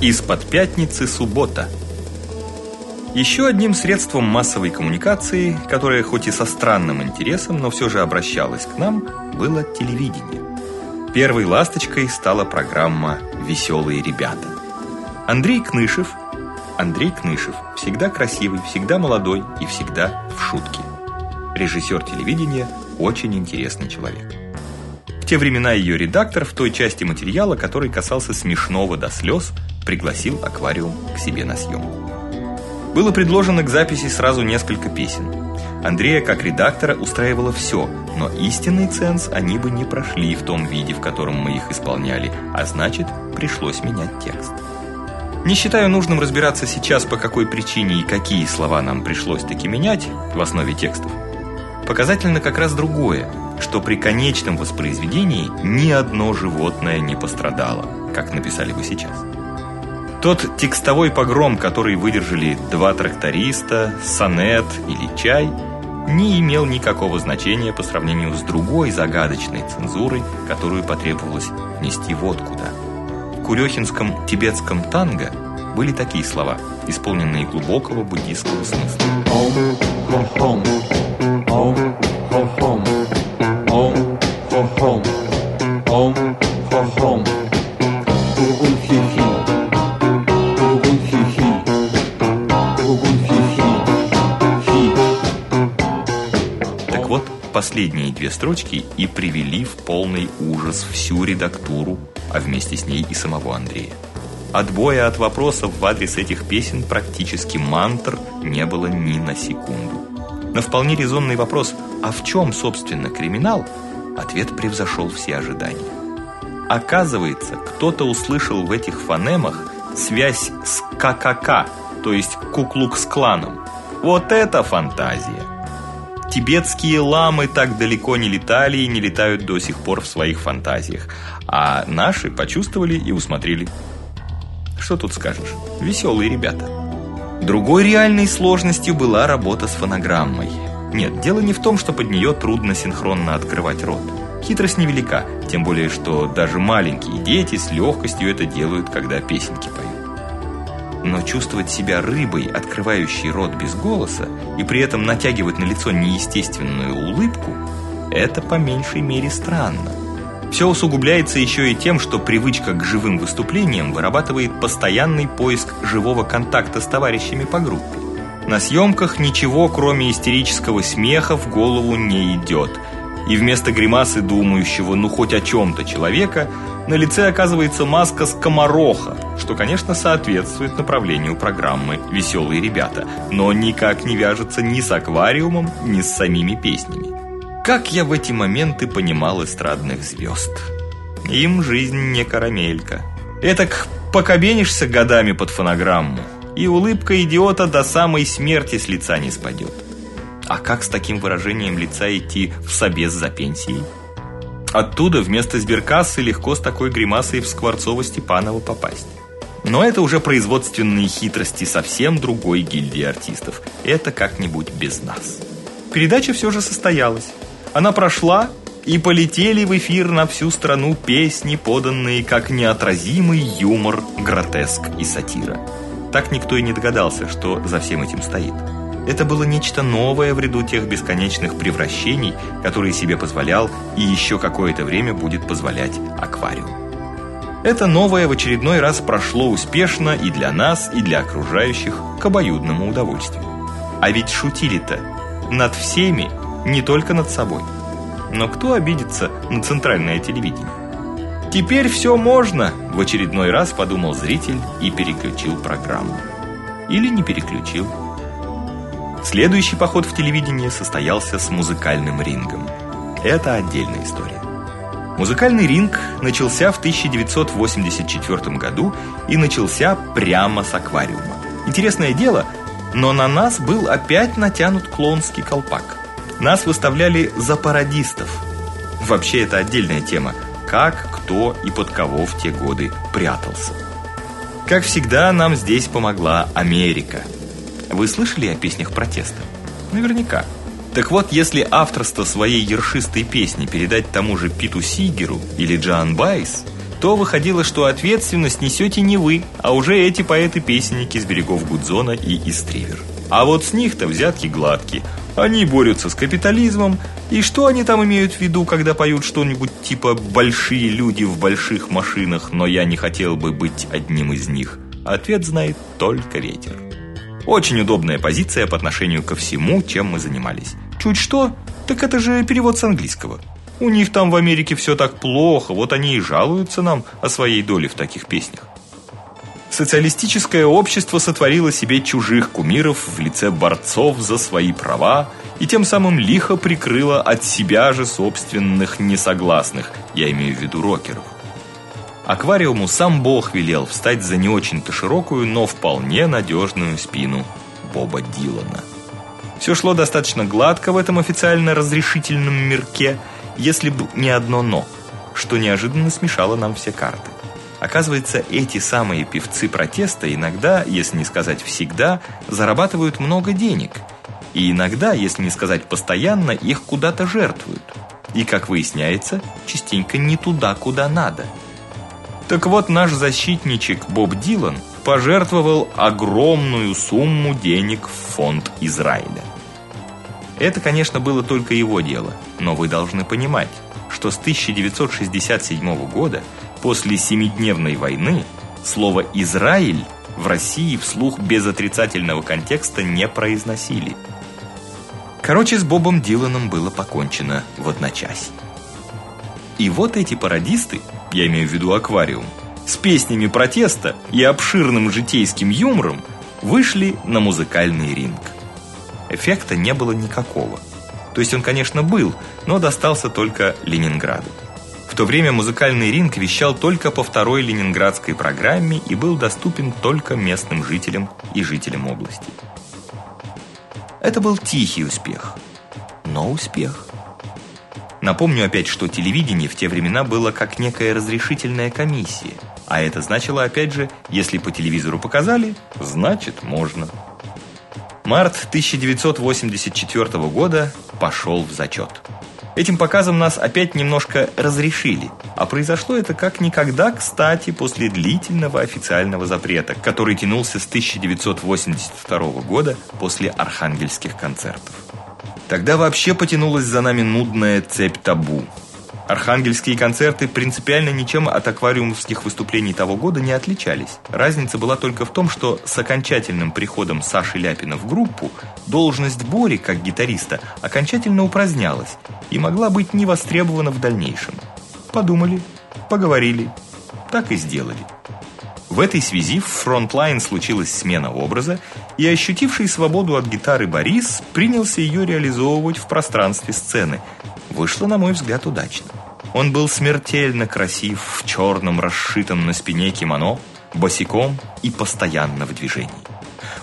Из-под пятницы суббота. Еще одним средством массовой коммуникации, которое хоть и со странным интересом, но все же обращалось к нам, было телевидение. Первой ласточкой стала программа Веселые ребята. Андрей Кнышев, Андрей Кнышев, всегда красивый, всегда молодой и всегда в шутке. Режиссер телевидения, очень интересный человек. В те времена ее редактор в той части материала, который касался смешного до слез, пригласил аквариум к себе на съемку. Было предложено к записи сразу несколько песен. Андрея как редактора устраивало все, но истинный ценз они бы не прошли в том виде, в котором мы их исполняли, а значит, пришлось менять текст. Не считаю нужным разбираться сейчас, по какой причине и какие слова нам пришлось таки менять в основе текстов. Показательно как раз другое, что при конечном воспроизведении ни одно животное не пострадало, как написали бы сейчас. Тот текстовой погром, который выдержали два тракториста, сонет или чай, не имел никакого значения по сравнению с другой загадочной цензурой, которую потребовалось нести вот куда. В курехинском тибетском танго были такие слова, исполненные глубокого буддийского смысла. Ом, хом, ом, хом, хом, ом, хом, хом, ом, последние две строчки и привели в полный ужас всю редактуру, а вместе с ней и самого Андрея. Отбоя от вопросов в адрес этих песен практически мантр не было ни на секунду. На вполне резонный вопрос «А в чем, собственно, криминал?» ответ превзошел все ожидания. Оказывается, кто-то услышал в этих фонемах связь с ККК, то есть Куклукс-кланом. Вот это фантазия! Тибетские ламы так далеко не летали и не летают до сих пор в своих фантазиях, а наши почувствовали и усмотрели. Что тут скажешь? Веселые ребята. Другой реальной сложностью была работа с фонограммой. Нет, дело не в том, что под нее трудно синхронно открывать рот. Хитрость невелика, тем более что даже маленькие дети с легкостью это делают, когда песенки поют. Но чувствовать себя рыбой, открывающей рот без голоса, и при этом натягивать на лицо неестественную улыбку, это по меньшей мере странно. Все усугубляется еще и тем, что привычка к живым выступлениям вырабатывает постоянный поиск живого контакта с товарищами по группе. На съемках ничего, кроме истерического смеха, в голову не идет. И вместо гримасы думающего ну хоть о чем-то человека – на лице оказывается маска скомороха, что, конечно, соответствует направлению программы «Веселые ребята», но никак не вяжется ни с аквариумом, ни с самими песнями. Как я в эти моменты понимал эстрадных звезд. Им жизнь не карамелька. Этак покобенишься годами под фонограмму, и улыбка идиота до самой смерти с лица не спадет. А как с таким выражением лица идти в собес за пенсией? Оттуда вместо сберкассы легко с такой гримасой в Скворцово-Степаново попасть. Но это уже производственные хитрости совсем другой гильдии артистов. Это как-нибудь без нас. Передача все же состоялась. Она прошла, и полетели в эфир на всю страну песни, поданные как неотразимый юмор, гротеск и сатира. Так никто и не догадался, что за всем этим стоит. Это было нечто новое в ряду тех бесконечных превращений, которые себе позволял и еще какое-то время будет позволять аквариум. Это новое в очередной раз прошло успешно и для нас, и для окружающих к обоюдному удовольствию. А ведь шутили-то над всеми, не только над собой. Но кто обидится на центральное телевидение? Теперь все можно, в очередной раз подумал зритель и переключил программу. Или не переключил. Следующий поход в телевидение состоялся с музыкальным рингом. Это отдельная история. Музыкальный ринг начался в 1984 году и начался прямо с аквариума. Интересное дело, но на нас был опять натянут клоунский колпак. Нас выставляли за пародистов. Вообще это отдельная тема. Как, кто и под кого в те годы прятался. Как всегда, нам здесь помогла Америка – вы слышали о песнях протеста? Наверняка. Так вот, если авторство своей ершистой песни передать тому же Питу Сигеру или Джоан Байс, то выходило, что ответственность несете не вы, а уже эти поэты-песенники с берегов Гудзона и Истривер. А вот с них-то взятки гладкие. Они борются с капитализмом, и что они там имеют в виду, когда поют что-нибудь типа большие люди в больших машинах, но я не хотел бы быть одним из них? Ответ знает только ветер. Очень удобная позиция по отношению ко всему, чем мы занимались. Чуть что, так это же перевод с английского. У них там в Америке все так плохо, вот они и жалуются нам о своей доле в таких песнях. Социалистическое общество сотворило себе чужих кумиров в лице борцов за свои права и тем самым лихо прикрыло от себя же собственных несогласных, я имею в виду рокеров. Аквариуму сам Бог велел встать за не очень-то широкую, но вполне надежную спину Боба Дилана. Все шло достаточно гладко в этом официально разрешительном мирке, если бы не одно но, что неожиданно смешало нам все карты. Оказывается, эти самые певцы протеста иногда, если не сказать всегда, зарабатывают много денег. И иногда, если не сказать постоянно, их куда-то жертвуют. И, как выясняется, частенько не туда, куда надо – так вот, наш защитничек Боб Дилан пожертвовал огромную сумму денег в фонд Израиля. Это, конечно, было только его дело, но вы должны понимать, что с 1967 года, после семидневной войны, слово «Израиль» в России вслух без отрицательного контекста не произносили. Короче, с Бобом Диланом было покончено в одночасье. И вот эти пародисты – я имею в виду аквариум, с песнями протеста и обширным житейским юмором вышли на музыкальный ринг. Эффекта не было никакого. То есть он, конечно, был, но достался только Ленинграду. В то время музыкальный ринг вещал только по второй ленинградской программе и был доступен только местным жителям и жителям области. Это был тихий успех, но успех. Напомню опять, что телевидение в те времена было как некая разрешительная комиссия. А это значило, опять же, если по телевизору показали, значит можно. Март 1984 года пошел в зачет. Этим показом нас опять немножко разрешили. А произошло это как никогда, кстати, после длительного официального запрета, который тянулся с 1982 года после архангельских концертов. Тогда вообще потянулась за нами нудная цепь табу. Архангельские концерты принципиально ничем от аквариумовских выступлений того года не отличались. Разница была только в том, что с окончательным приходом Саши Ляпина в группу должность Бори как гитариста окончательно упразднялась и могла быть не востребована в дальнейшем. Подумали, поговорили, так и сделали. В этой связи в frontline случилась смена образа, и ощутивший свободу от гитары Борис принялся ее реализовывать в пространстве сцены. Вышло, на мой взгляд, удачно. Он был смертельно красив в черном расшитом на спине кимоно, босиком и постоянно в движении.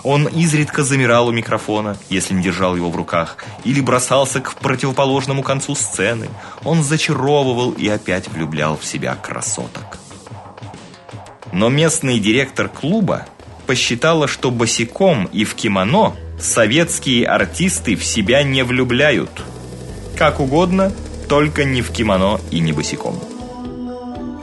Он изредка замирал у микрофона, если не держал его в руках, или бросался к противоположному концу сцены. Он зачаровывал и опять влюблял в себя красоток. Но местный директор клуба посчитала, что босиком и в кимоно советские артисты в себя не влюбляют. Как угодно, только не в кимоно и не босиком.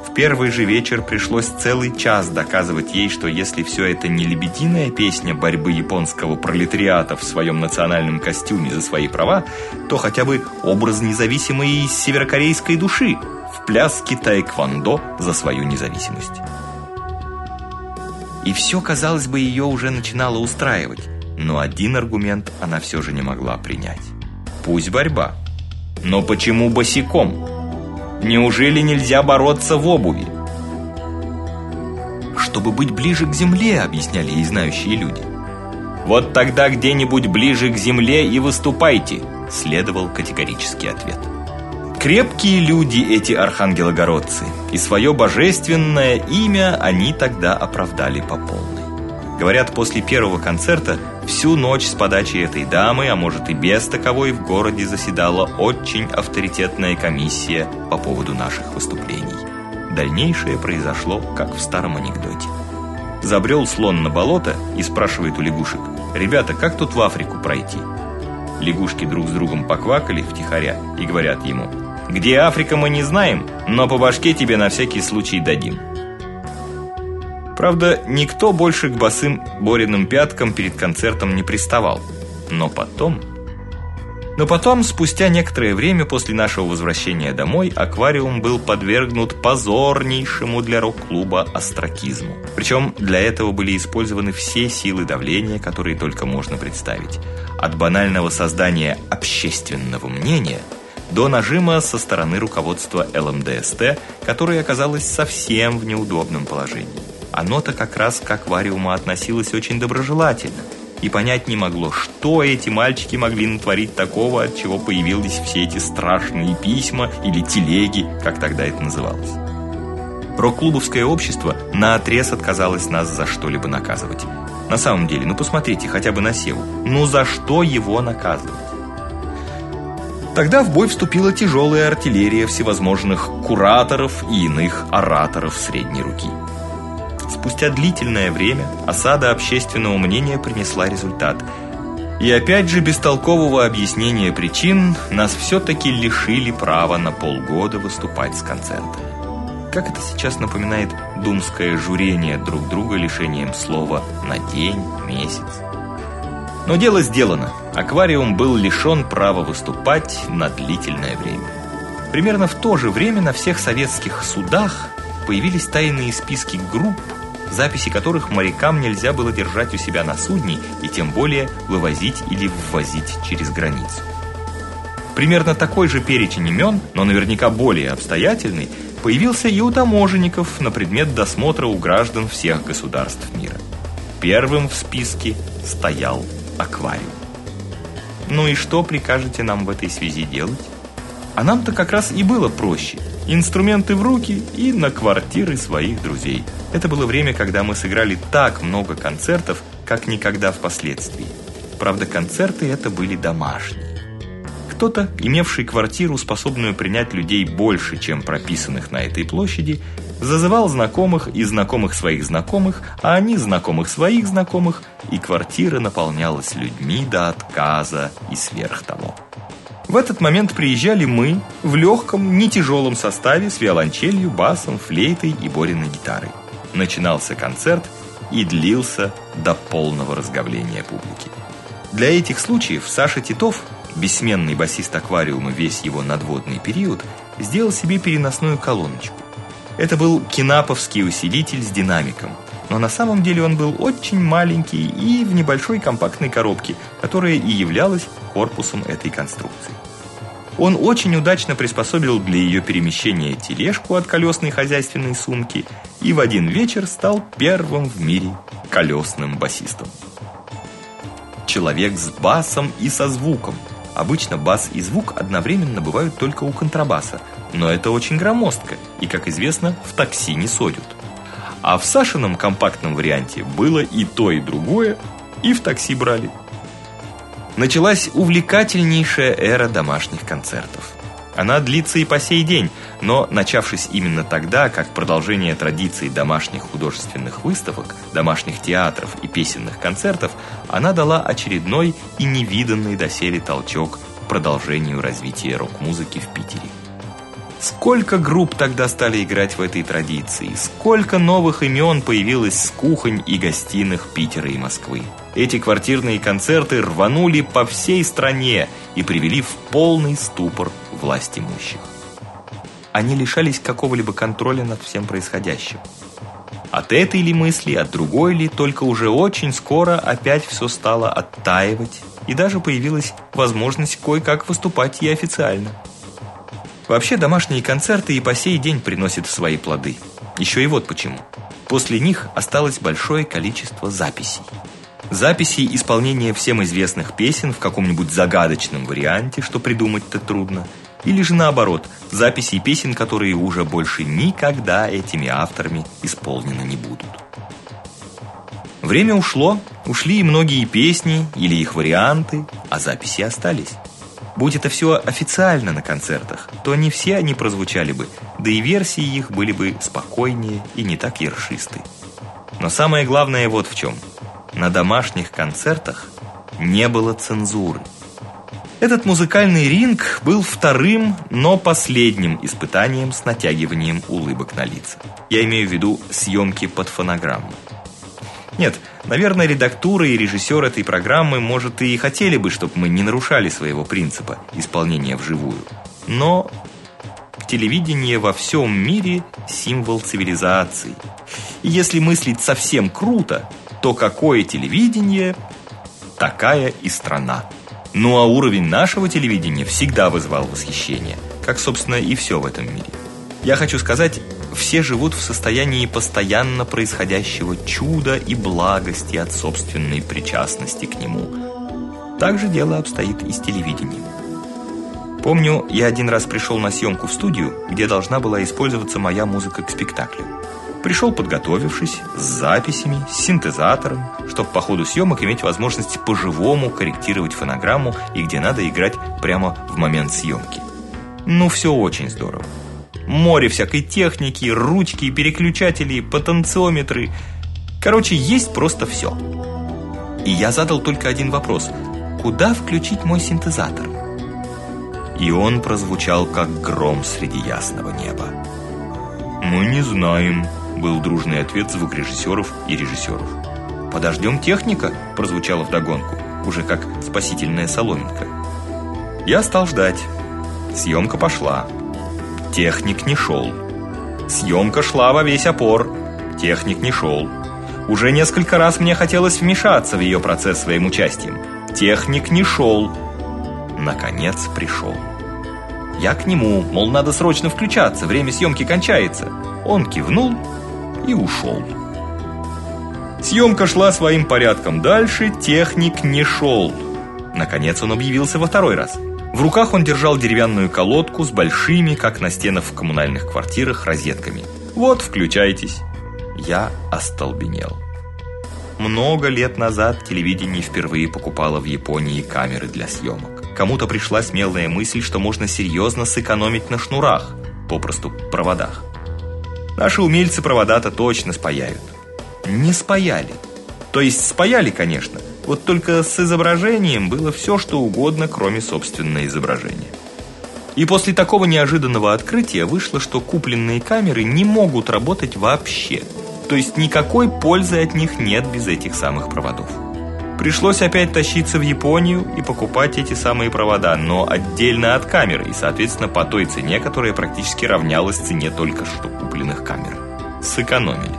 В первый же вечер пришлось целый час доказывать ей, что если все это не лебединая песня борьбы японского пролетариата в своем национальном костюме за свои права, то хотя бы образ независимой северокорейской души в пляске таэквондо за свою независимость. И все, казалось бы, ее уже начинало устраивать. Но один аргумент она все же не могла принять. Пусть борьба. Но почему босиком? Неужели нельзя бороться в обуви? Чтобы быть ближе к земле, объясняли ей знающие люди. Вот тогда где-нибудь ближе к земле и выступайте, следовал категорический ответ. Крепкие люди эти архангелогородцы, и свое божественное имя они тогда оправдали по полной. Говорят, после первого концерта всю ночь с подачи этой дамы, а может и без таковой, в городе заседала очень авторитетная комиссия по поводу наших выступлений. Дальнейшее произошло, как в старом анекдоте. Забрел слон на болото и спрашивает у лягушек, «Ребята, как тут в Африку пройти?» Лягушки друг с другом поквакали втихаря и говорят ему – Где Африка мы не знаем, но по башке тебе на всякий случай дадим. Правда, никто больше к босым Бориным пяткам перед концертом не приставал. Но потом но потом, спустя некоторое время после нашего возвращения домой, аквариум был подвергнут позорнейшему для рок-клуба остракизму. Причем для этого были использованы все силы давления, которые только можно представить. От банального создания общественного мнения до нажима со стороны руководства ЛМДСТ, которое оказалось совсем в неудобном положении. Оно-то как раз к аквариуму относилось очень доброжелательно – и понять не могло, что эти мальчики могли натворить такого, от чего появились все эти страшные письма или телеги, как тогда это называлось. Рок-клубовское общество наотрез отказалось нас за что-либо наказывать. На самом деле, ну посмотрите хотя бы на Севу. Ну за что его наказывать? Тогда в бой вступила тяжелая артиллерия всевозможных кураторов и иных ораторов средней руки. Спустя длительное время осада общественного мнения принесла результат. И опять же без толкового объяснения причин нас все-таки лишили права на полгода выступать с концертами. Как это сейчас напоминает думское журение друг друга лишением слова на день, месяц. Но дело сделано. Аквариум был лишен права выступать на длительное время. Примерно в то же время на всех советских судах появились тайные списки групп, записи которых морякам нельзя было держать у себя на судне и тем более вывозить или ввозить через границу. Примерно такой же перечень имен, но наверняка более обстоятельный, появился и у таможенников на предмет досмотра у граждан всех государств мира. Первым в списке стоял аквариум. Ну и что прикажете нам в этой связи делать? А нам-то как раз и было проще – инструменты в руки и на квартиры своих друзей. Это было время, когда мы сыграли так много концертов, как никогда впоследствии. Правда, концерты это были домашние. Кто-то, имевший квартиру, способную принять людей больше, чем прописанных на этой площади, зазывал знакомых и знакомых своих знакомых, а они знакомых своих знакомых, и квартира наполнялась людьми до отказа и сверх того. В этот момент приезжали мы в легком, не тяжелом составе с виолончелью, басом, флейтой и Бориной гитарой. Начинался концерт и длился до полного разговления публики. Для этих случаев Саша Титов, бессменный басист аквариума весь его надводный период, сделал себе переносную колоночку. Это был кинаповский усилитель с динамиком, но на самом деле он был очень маленький и в небольшой компактной коробке, которая и являлась корпусом этой конструкции. Он очень удачно приспособил для ее перемещения тележку от колесной хозяйственной сумки и в один вечер стал первым в мире колесным басистом. Человек с басом и со звуком. Обычно бас и звук одновременно бывают только у контрабаса, но это очень громоздко и, как известно, в такси не содят. А в Сашином компактном варианте было и то, и другое, и в такси брали началась увлекательнейшая эра домашних концертов. Она длится и по сей день, но начавшись именно тогда, как продолжение традиций домашних художественных выставок, домашних театров и песенных концертов, она дала очередной и невиданный доселе толчок продолжению развития рок-музыки в Питере. Сколько групп тогда стали играть в этой традиции, сколько новых имен появилось с кухонь и гостиных Питера и Москвы. Эти квартирные концерты рванули по всей стране и привели в полный ступор власть имущих. Они лишались какого-либо контроля над всем происходящим. От этой ли мысли, от другой ли, только уже очень скоро опять все стало оттаивать, и даже появилась возможность кое-как выступать и официально. Вообще домашние концерты и по сей день приносят свои плоды. Еще и вот почему. После них осталось большое количество записей. Записей исполнения всем известных песен в каком-нибудь загадочном варианте, что придумать-то трудно. Или же наоборот, записей песен, которые уже больше никогда этими авторами исполнены не будут. Время ушло, ушли и многие песни или их варианты, а записи остались. Будь это все официально на концертах, то не все они прозвучали бы, да и версии их были бы спокойнее и не так ершисты. Но самое главное вот в чем. На домашних концертах не было цензуры. Этот музыкальный ринг был вторым, но последним испытанием с натягиванием улыбок на лица. Я имею в виду съемки под фонограмму. Нет, наверное, редактура и режиссер этой программы, может, и хотели бы, чтобы мы не нарушали своего принципа исполнения вживую. Но телевидение во всем мире символ цивилизации. И если мыслить совсем круто, то какое телевидение, такая и страна. Ну а уровень нашего телевидения всегда вызывал восхищение, как собственно и все в этом мире. Я хочу сказать, все живут в состоянии постоянно происходящего чуда и благости от собственной причастности к нему. Так же дело обстоит и с телевидением. Помню, я один раз пришел на съемку в студию, где должна была использоваться моя музыка к спектаклю. Пришел подготовившись, с записями, с синтезатором, чтобы по ходу съемок иметь возможность по-живому корректировать фонограмму и где надо играть прямо в момент съемки. Ну, все очень здорово. Море всякой техники, ручки, переключатели, потенциометры. Короче, есть просто все. И я задал только один вопрос. Куда включить мой синтезатор? И он прозвучал, как гром среди ясного неба. «Мы не знаем», был дружный ответ звукорежиссеров и режиссеров. «Подождем техника», прозвучало вдогонку, уже как спасительная соломинка. Я стал ждать. Съемка пошла. Техник не шел. Съемка шла во весь опор. Техник не шел. Уже несколько раз мне хотелось вмешаться в ее процесс своим участием. Техник не шел. Наконец пришел. Я к нему, мол, надо срочно включаться, время съемки кончается. Он кивнул и ушел. Съемка шла своим порядком дальше, техник не шел. Наконец он объявился во второй раз. В руках он держал деревянную колодку с большими, как на стенах в коммунальных квартирах, розетками. «Вот, включайтесь». Я остолбенел. Много лет назад телевидение впервые покупало в Японии камеры для съемок. Кому-то пришла смелая мысль, что можно серьезно сэкономить на шнурах, попросту проводах. Наши умельцы провода-то точно спаяют. Не спаяли. То есть спаяли, конечно. Вот только с изображением было все, что угодно, кроме собственного изображения. И после такого неожиданного открытия вышло, что купленные камеры не могут работать вообще. То есть никакой пользы от них нет без этих самых проводов. Пришлось опять тащиться в Японию и покупать эти самые провода, но отдельно от камеры и, соответственно, по той цене, которая практически равнялась цене только что купленных камер. Сэкономили.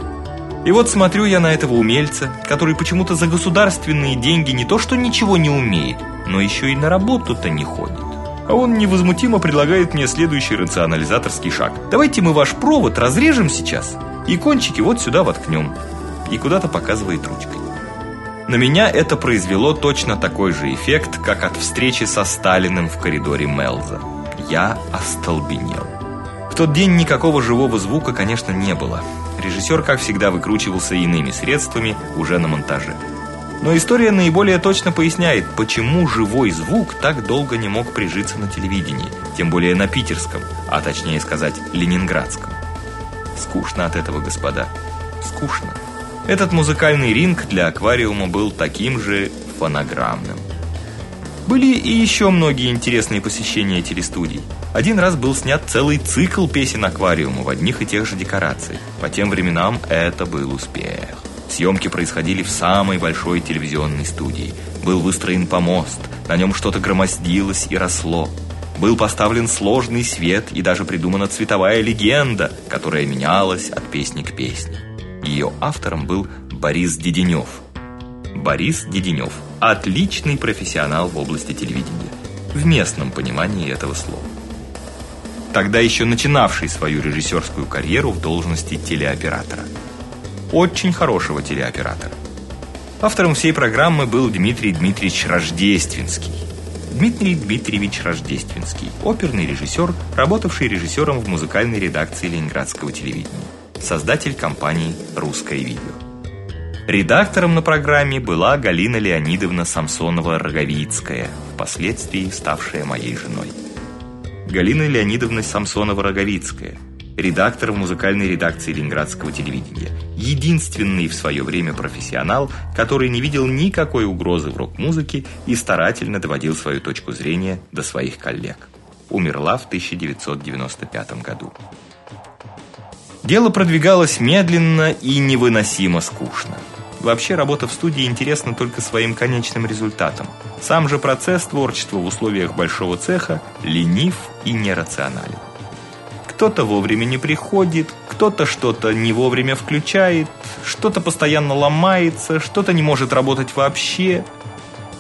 И вот смотрю я на этого умельца, который почему-то за государственные деньги не то что ничего не умеет, но еще и на работу-то не ходит. А он невозмутимо предлагает мне следующий рационализаторский шаг. Давайте мы ваш провод разрежем сейчас и кончики вот сюда воткнем. И куда-то показывает ручкой. На меня это произвело точно такой же эффект, как от встречи со Сталиным в коридоре Мелза. Я остолбенел. В тот день никакого живого звука, конечно, не было. Режиссер, как всегда, выкручивался иными средствами уже на монтаже. Но история наиболее точно поясняет, почему живой звук так долго не мог прижиться на телевидении, тем более на питерском, а точнее сказать, ленинградском. Скучно от этого, господа. Скучно. Этот музыкальный ринг для аквариума был таким же фонограммным. Были и еще многие интересные посещения телестудий. Один раз был снят целый цикл песен аквариума в одних и тех же декорациях. По тем временам это был успех. Съемки происходили в самой большой телевизионной студии. Был выстроен помост, на нем что-то громоздилось и росло. Был поставлен сложный свет и даже придумана цветовая легенда, которая менялась от песни к песне. Ее автором был Борис Деденев. Борис Деденев – отличный профессионал в области телевидения, в местном понимании этого слова. Тогда еще начинавший свою режиссерскую карьеру в должности телеоператора. Очень хорошего телеоператора. Автором всей программы был Дмитрий Дмитриевич Рождественский. Дмитрий Дмитриевич Рождественский, оперный режиссер, работавший режиссером в музыкальной редакции Ленинградского телевидения создатель компании «Русское видео». Редактором на программе была Галина Леонидовна Самсонова-Роговицкая, впоследствии ставшая моей женой. Галина Леонидовна Самсонова-Роговицкая редактор в музыкальной редакции Ленинградского телевидения. Единственный в свое время профессионал, который не видел никакой угрозы в рок-музыке и старательно доводил свою точку зрения до своих коллег. Умерла в 1995 году. Дело продвигалось медленно и невыносимо скучно. Вообще работа в студии интересна только своим конечным результатом. Сам же процесс творчества в условиях большого цеха ленив и нерационален. Кто-то вовремя не приходит, кто-то что-то не вовремя включает, что-то постоянно ломается, что-то не может работать вообще.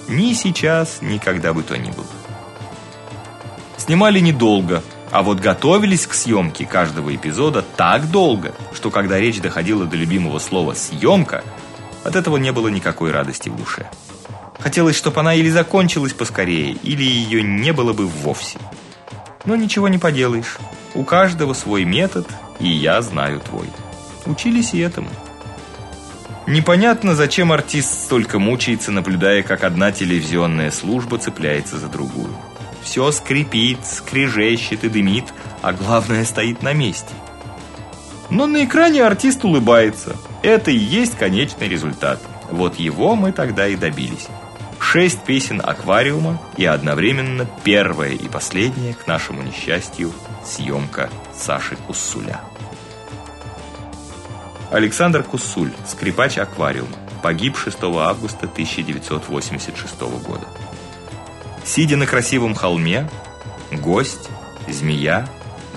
Ни сейчас, ни когда бы то ни было. Снимали недолго, а вот готовились к съемке каждого эпизода так долго, что когда речь доходила до любимого слова съемка, от этого не было никакой радости в душе. Хотелось, чтобы она или закончилась поскорее, или ее не было бы вовсе. Но ничего не поделаешь. У каждого свой метод, и я знаю твой. Учились и этому. Непонятно, зачем артист столько мучается, наблюдая, как одна телевизионная служба цепляется за другую. Все скрипит, скрежещет и дымит, а главное стоит на месте. Но на экране артист улыбается. Это и есть конечный результат. Вот его мы тогда и добились. Шесть песен аквариума и одновременно первая и последняя, к нашему несчастью, съемка Саши Куссуля. Александр Куссуль, скрипач аквариума, погиб 6 августа 1986 года. Сидя на красивом холме, гость, змея,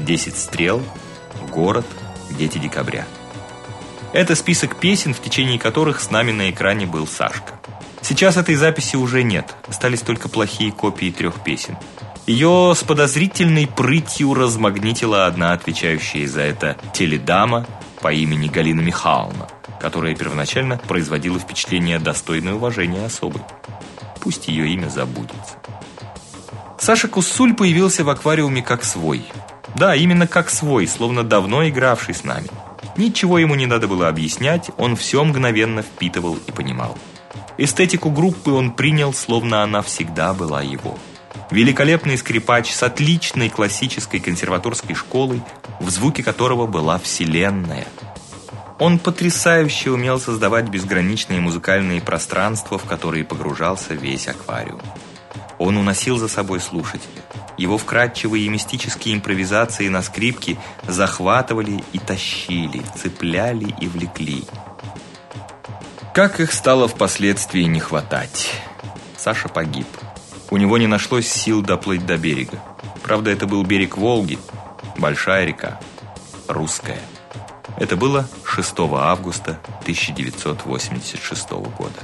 10 стрел, город, дети декабря. Это список песен, в течение которых с нами на экране был Сашка. Сейчас этой записи уже нет, остались только плохие копии трех песен. Ее с подозрительной прытью размагнитила одна отвечающая за это теледама по имени Галина Михайловна, которая первоначально производила впечатление достойной уважения особы. Пусть ее имя забудется. Саша Куссуль появился в аквариуме как свой. Да, именно как свой, словно давно игравший с нами. Ничего ему не надо было объяснять, он все мгновенно впитывал и понимал. Эстетику группы он принял, словно она всегда была его. Великолепный скрипач с отличной классической консерваторской школой, в звуке которого была вселенная. Он потрясающе умел создавать безграничные музыкальные пространства, в которые погружался весь аквариум. Он уносил за собой слушателя. Его вкрадчивые и мистические импровизации на скрипке захватывали и тащили, цепляли и влекли. Как их стало впоследствии не хватать. Саша погиб. У него не нашлось сил доплыть до берега. Правда, это был берег Волги, большая река, русская. Это было 6 августа 1986 года.